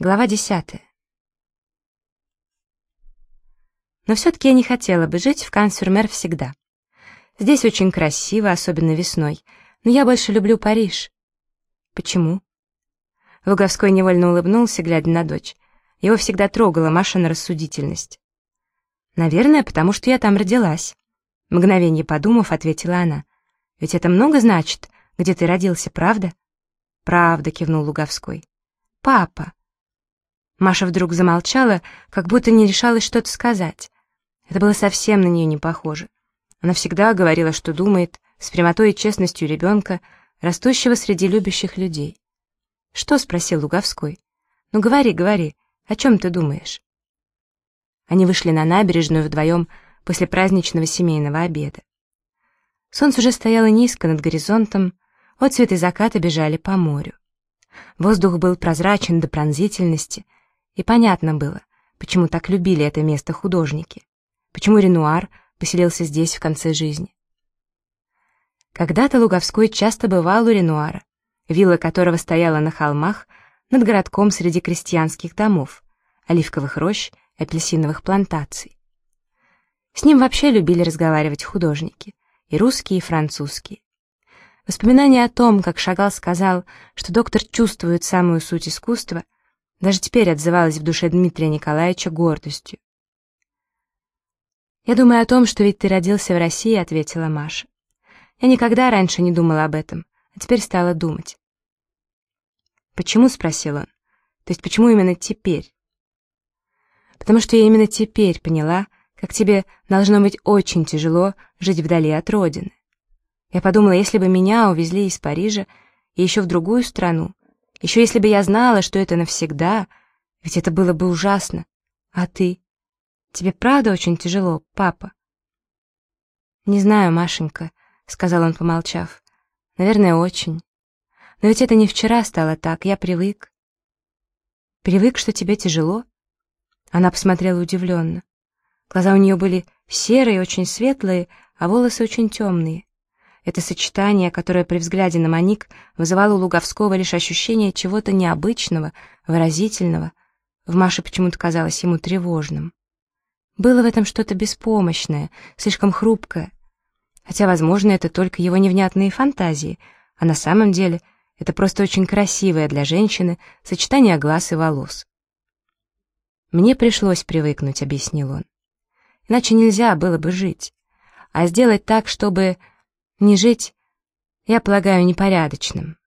Глава десятая. Но все-таки я не хотела бы жить в Кансюрмер всегда. Здесь очень красиво, особенно весной, но я больше люблю Париж. Почему? Луговской невольно улыбнулся, глядя на дочь. Его всегда трогала Машина рассудительность. «Наверное, потому что я там родилась». Мгновение подумав, ответила она. «Ведь это много значит, где ты родился, правда?» «Правда», — кивнул Луговской. «Папа». Маша вдруг замолчала, как будто не решалась что-то сказать. Это было совсем на нее не похоже. Она всегда говорила, что думает, с прямотой и честностью ребенка, растущего среди любящих людей. «Что?» — спросил Луговской. «Ну говори, говори, о чем ты думаешь?» Они вышли на набережную вдвоем после праздничного семейного обеда. Солнце уже стояло низко над горизонтом, отцветы заката бежали по морю. Воздух был прозрачен до пронзительности, и понятно было, почему так любили это место художники, почему Ренуар поселился здесь в конце жизни. Когда-то Луговской часто бывал у Ренуара, вилла которого стояла на холмах над городком среди крестьянских домов, оливковых рощ и апельсиновых плантаций. С ним вообще любили разговаривать художники, и русские, и французские. Воспоминание о том, как Шагал сказал, что доктор чувствует самую суть искусства, даже теперь отзывалось в душе Дмитрия Николаевича гордостью. «Я думаю о том, что ведь ты родился в России», — ответила Маша. «Я никогда раньше не думала об этом, а теперь стала думать». «Почему?» — спросил он. «То есть почему именно теперь?» «Потому что я именно теперь поняла, как тебе должно быть очень тяжело жить вдали от родины. Я подумала, если бы меня увезли из Парижа и еще в другую страну, еще если бы я знала, что это навсегда, ведь это было бы ужасно. А ты? Тебе правда очень тяжело, папа? Не знаю, Машенька, сказал он, помолчав. Наверное, очень. Но ведь это не вчера стало так, я привык. Привык, что тебе тяжело? Она посмотрела удивленно. Глаза у нее были серые, очень светлые, а волосы очень темные. Это сочетание, которое при взгляде на Моник вызывало у Луговского лишь ощущение чего-то необычного, выразительного, в Маше почему-то казалось ему тревожным. Было в этом что-то беспомощное, слишком хрупкое. Хотя, возможно, это только его невнятные фантазии, а на самом деле это просто очень красивое для женщины сочетание глаз и волос. «Мне пришлось привыкнуть», — объяснил он. «Иначе нельзя было бы жить. А сделать так, чтобы не жить, я полагаю, непорядочным.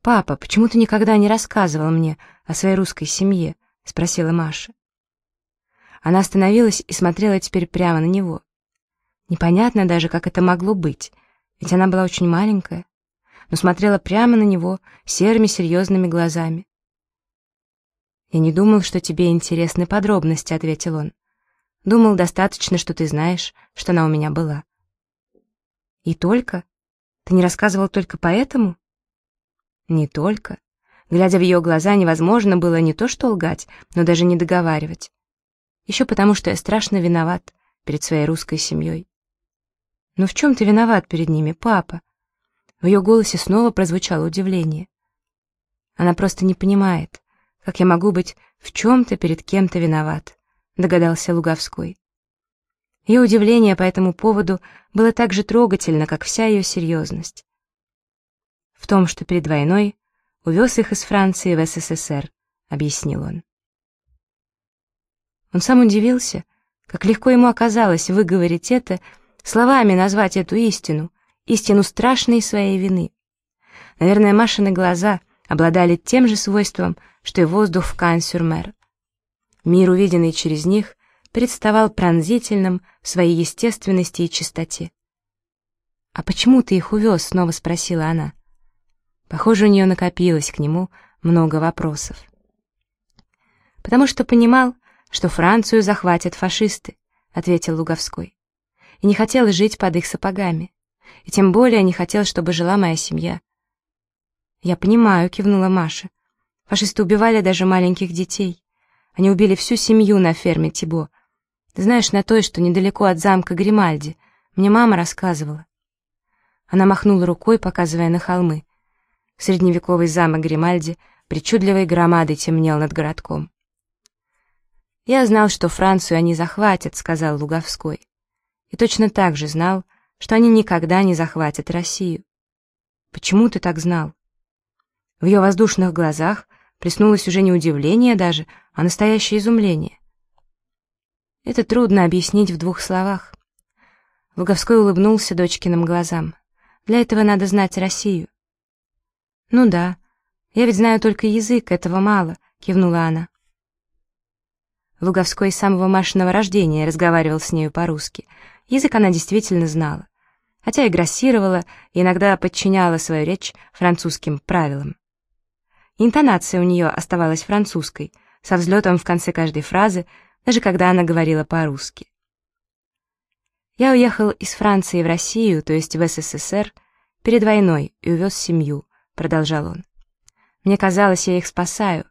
«Папа, почему ты никогда не рассказывал мне о своей русской семье?» — спросила Маша. Она остановилась и смотрела теперь прямо на него. Непонятно даже, как это могло быть, ведь она была очень маленькая, но смотрела прямо на него серыми серьезными глазами. «Я не думал, что тебе интересны подробности», — ответил он. «Думал, достаточно, что ты знаешь, что она у меня была». И только? Ты не рассказывал только поэтому? Не только. Глядя в ее глаза, невозможно было не то что лгать, но даже не договаривать. Еще потому, что я страшно виноват перед своей русской семьей. Но в чем ты виноват перед ними, папа? В ее голосе снова прозвучало удивление. Она просто не понимает, как я могу быть в чем-то перед кем-то виноват, догадался Луговской. Ее удивление по этому поводу было так же трогательно, как вся ее серьезность. В том, что перед войной увез их из Франции в СССР, объяснил он. Он сам удивился, как легко ему оказалось выговорить это, словами назвать эту истину, истину страшной своей вины. Наверное, Машины глаза обладали тем же свойством, что и воздух в Кан-сюр-Мер. Мир, увиденный через них, представал пронзительным в своей естественности и чистоте. «А почему ты их увез?» — снова спросила она. Похоже, у нее накопилось к нему много вопросов. «Потому что понимал, что Францию захватят фашисты», — ответил Луговской. «И не хотел жить под их сапогами. И тем более не хотел, чтобы жила моя семья». «Я понимаю», — кивнула Маша. «Фашисты убивали даже маленьких детей. Они убили всю семью на ферме Тибо, ты знаешь, на той, что недалеко от замка Гримальди. Мне мама рассказывала. Она махнула рукой, показывая на холмы. Средневековый замок Гримальди причудливой громадой темнел над городком. «Я знал, что Францию они захватят», — сказал Луговской. «И точно так же знал, что они никогда не захватят Россию». «Почему ты так знал?» В ее воздушных глазах приснулось уже не удивление даже, а настоящее изумление. Это трудно объяснить в двух словах. Луговской улыбнулся дочкиным глазам. Для этого надо знать Россию. Ну да, я ведь знаю только язык, этого мало, кивнула она. Луговской с самого Машиного рождения разговаривал с нею по-русски. Язык она действительно знала, хотя и грассировала, и иногда подчиняла свою речь французским правилам. Интонация у нее оставалась французской, со взлетом в конце каждой фразы, даже когда она говорила по-русски. Я уехал из Франции в Россию, то есть в СССР, перед войной и увез семью, продолжал он. Мне казалось, я их спасаю,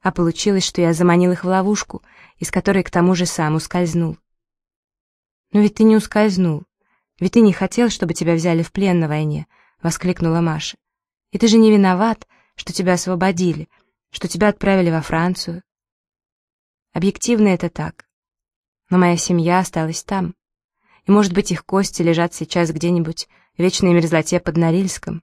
а получилось, что я заманил их в ловушку, из которой к тому же сам ускользнул. Но ведь ты не ускользнул, ведь ты не хотел, чтобы тебя взяли в плен на войне, воскликнула Маша. И ты же не виноват, что тебя освободили, что тебя отправили во Францию. Объективно это так. Но моя семья осталась там. И, может быть, их кости лежат сейчас где-нибудь в вечной мерзлоте под Норильском.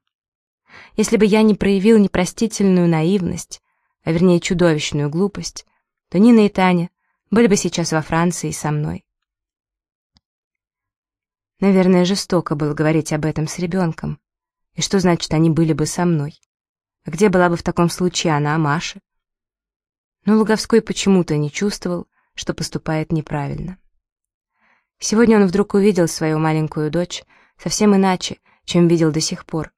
Если бы я не проявил непростительную наивность, а вернее чудовищную глупость, то Нина и Таня были бы сейчас во Франции со мной. Наверное, жестоко было говорить об этом с ребенком. И что значит, они были бы со мной? А где была бы в таком случае она, Маша? Но Луговской почему-то не чувствовал, что поступает неправильно. Сегодня он вдруг увидел свою маленькую дочь совсем иначе, чем видел до сих пор.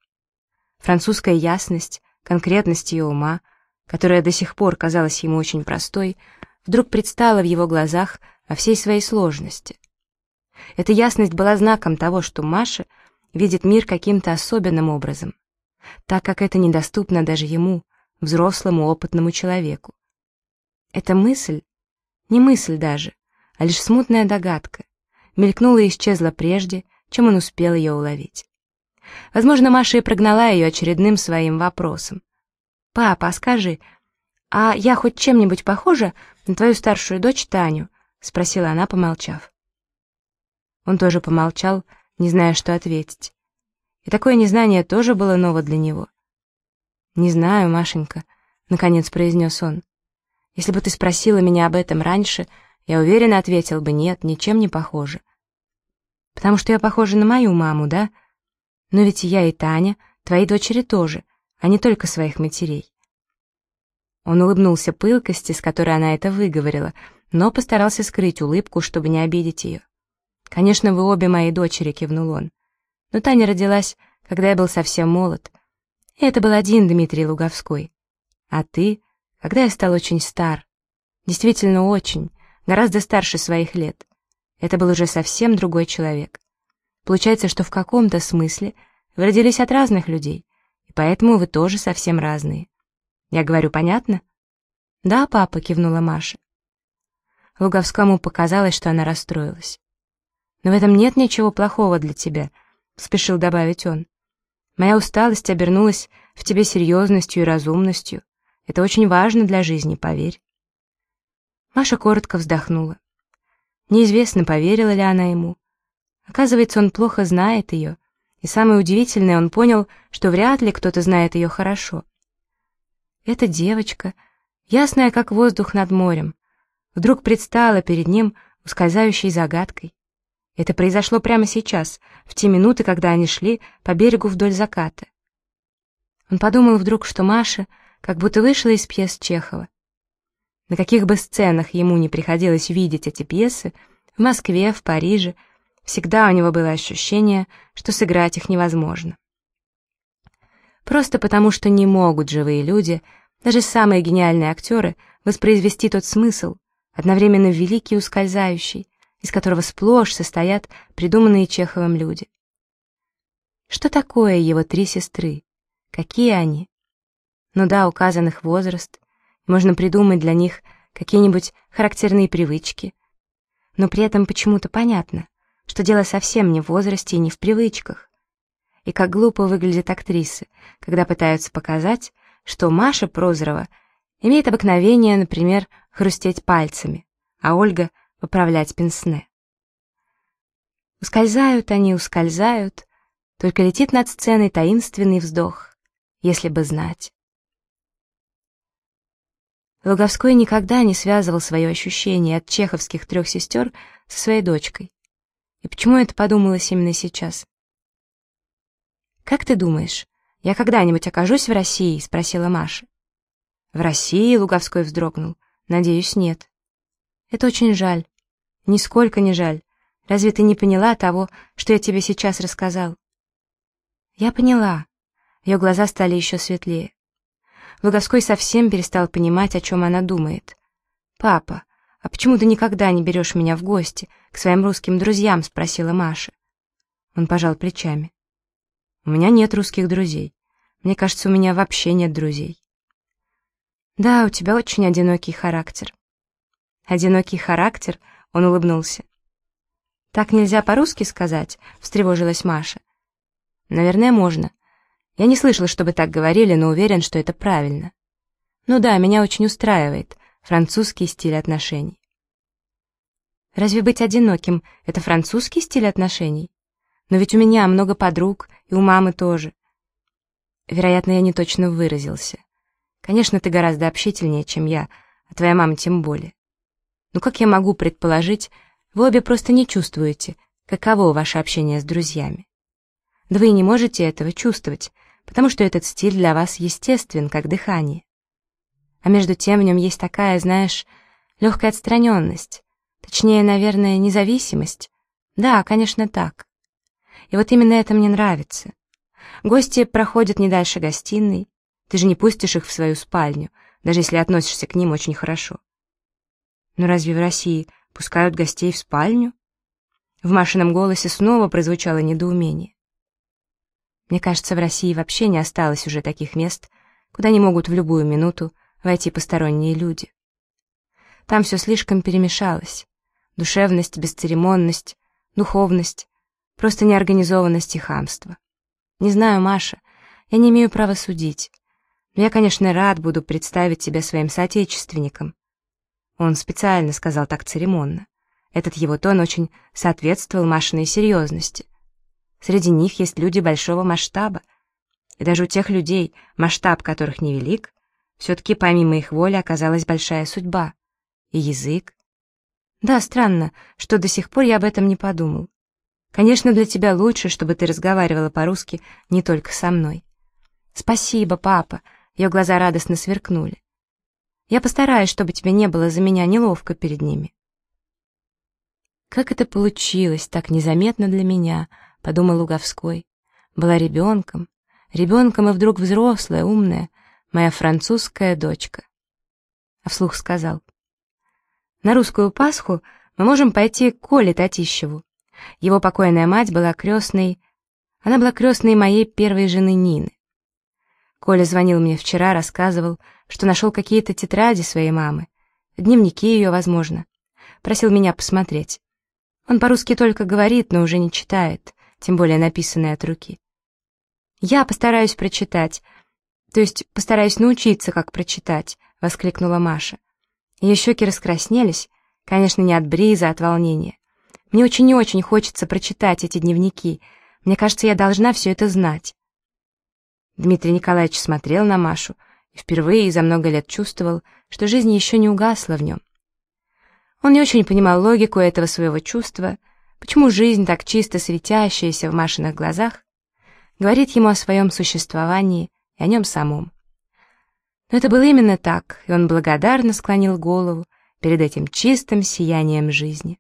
Французская ясность, конкретность ее ума, которая до сих пор казалась ему очень простой, вдруг предстала в его глазах во всей своей сложности. Эта ясность была знаком того, что Маша видит мир каким-то особенным образом так как это недоступно даже ему, взрослому опытному человеку. Эта мысль, не мысль даже, а лишь смутная догадка, мелькнула и исчезла прежде, чем он успел ее уловить. Возможно, Маша и прогнала ее очередным своим вопросом. «Папа, а скажи, а я хоть чем-нибудь похожа на твою старшую дочь Таню?» — спросила она, помолчав. Он тоже помолчал, не зная, что ответить. И такое незнание тоже было ново для него. «Не знаю, Машенька», — наконец произнес он. «Если бы ты спросила меня об этом раньше, я уверенно ответил бы, нет, ничем не похоже. Потому что я похожа на мою маму, да? Но ведь я и Таня, твои дочери тоже, а не только своих матерей». Он улыбнулся пылкости, с которой она это выговорила, но постарался скрыть улыбку, чтобы не обидеть ее. «Конечно, вы обе мои дочери», — кивнул он. Но Таня родилась, когда я был совсем молод. И это был один Дмитрий Луговской. А ты, когда я стал очень стар. Действительно очень, гораздо старше своих лет. Это был уже совсем другой человек. Получается, что в каком-то смысле вы родились от разных людей, и поэтому вы тоже совсем разные. Я говорю, понятно? Да, папа, кивнула Маша. Луговскому показалось, что она расстроилась. Но в этом нет ничего плохого для тебя, — спешил добавить он. «Моя усталость обернулась в тебе серьезностью и разумностью. Это очень важно для жизни, поверь». Маша коротко вздохнула. Неизвестно, поверила ли она ему. Оказывается, он плохо знает ее, и самое удивительное, он понял, что вряд ли кто-то знает ее хорошо. Эта девочка, ясная как воздух над морем, вдруг предстала перед ним ускользающей загадкой. Это произошло прямо сейчас, в те минуты, когда они шли по берегу вдоль заката. Он подумал вдруг, что Маша как будто вышла из пьес Чехова. На каких бы сценах ему не приходилось видеть эти пьесы, в Москве, в Париже, всегда у него было ощущение, что сыграть их невозможно. Просто потому, что не могут живые люди, даже самые гениальные актеры, воспроизвести тот смысл, одновременно великий и ускользающий, из которого сплошь состоят придуманные Чеховым люди. Что такое его три сестры? Какие они? Ну да, указанных возраст, можно придумать для них какие-нибудь характерные привычки. Но при этом почему-то понятно, что дело совсем не в возрасте и не в привычках. И как глупо выглядят актрисы, когда пытаются показать, что Маша Прозорова имеет обыкновение, например, хрустеть пальцами, а Ольга — поправлять пенсне. Ускользают они, ускользают, только летит над сценой таинственный вздох, если бы знать. Луговской никогда не связывал свое ощущение от чеховских трех сестер со своей дочкой. И почему это подумалось именно сейчас? «Как ты думаешь, я когда-нибудь окажусь в России?» — спросила Маша. «В России?» — Луговской вздрогнул. «Надеюсь, нет». «Это очень жаль. Нисколько не жаль. Разве ты не поняла того, что я тебе сейчас рассказал?» «Я поняла». Ее глаза стали еще светлее. Луговской совсем перестал понимать, о чем она думает. «Папа, а почему ты никогда не берешь меня в гости к своим русским друзьям?» — спросила Маша. Он пожал плечами. «У меня нет русских друзей. Мне кажется, у меня вообще нет друзей». «Да, у тебя очень одинокий характер». «Одинокий характер?» — он улыбнулся. «Так нельзя по-русски сказать?» — встревожилась Маша. «Наверное, можно. Я не слышала, чтобы так говорили, но уверен, что это правильно. Ну да, меня очень устраивает французский стиль отношений. Разве быть одиноким — это французский стиль отношений? Но ведь у меня много подруг, и у мамы тоже. Вероятно, я не точно выразился. Конечно, ты гораздо общительнее, чем я, а твоя мама тем более. Но как я могу предположить, вы обе просто не чувствуете, каково ваше общение с друзьями. Да вы не можете этого чувствовать, потому что этот стиль для вас естествен, как дыхание. А между тем в нем есть такая, знаешь, легкая отстраненность, точнее, наверное, независимость. Да, конечно, так. И вот именно это мне нравится. Гости проходят не дальше гостиной, ты же не пустишь их в свою спальню, даже если относишься к ним очень хорошо. Но разве в России пускают гостей в спальню? В Машином голосе снова прозвучало недоумение. Мне кажется, в России вообще не осталось уже таких мест, куда не могут в любую минуту войти посторонние люди. Там все слишком перемешалось. Душевность, бесцеремонность, духовность, просто неорганизованность и хамство. Не знаю, Маша, я не имею права судить. Но я, конечно, рад буду представить тебя своим соотечественникам. Он специально сказал так церемонно. Этот его тон очень соответствовал Машиной серьезности. Среди них есть люди большого масштаба. И даже у тех людей, масштаб которых невелик, все-таки помимо их воли оказалась большая судьба. И язык. Да, странно, что до сих пор я об этом не подумал. Конечно, для тебя лучше, чтобы ты разговаривала по-русски не только со мной. Спасибо, папа. Ее глаза радостно сверкнули. Я постараюсь, чтобы тебе не было за меня неловко перед ними. Как это получилось так незаметно для меня —— подумал Луговской. Была ребенком, ребенком и вдруг взрослая, умная, моя французская дочка. А вслух сказал. На русскую Пасху мы можем пойти к Коле Татищеву. Его покойная мать была крестной... Она была крестной моей первой жены Нины. Коля звонил мне вчера, рассказывал, что нашел какие-то тетради своей мамы, дневники ее, возможно. Просил меня посмотреть. Он по-русски только говорит, но уже не читает тем более написанные от руки. «Я постараюсь прочитать, то есть постараюсь научиться, как прочитать», — воскликнула Маша. Ее щеки раскраснелись, конечно, не от бриза, а от волнения. «Мне очень и очень хочется прочитать эти дневники. Мне кажется, я должна все это знать». Дмитрий Николаевич смотрел на Машу и впервые за много лет чувствовал, что жизнь еще не угасла в нем. Он не очень понимал логику этого своего чувства — Почему жизнь, так чисто светящаяся в Машиных глазах, говорит ему о своем существовании и о нем самом? Но это было именно так, и он благодарно склонил голову перед этим чистым сиянием жизни.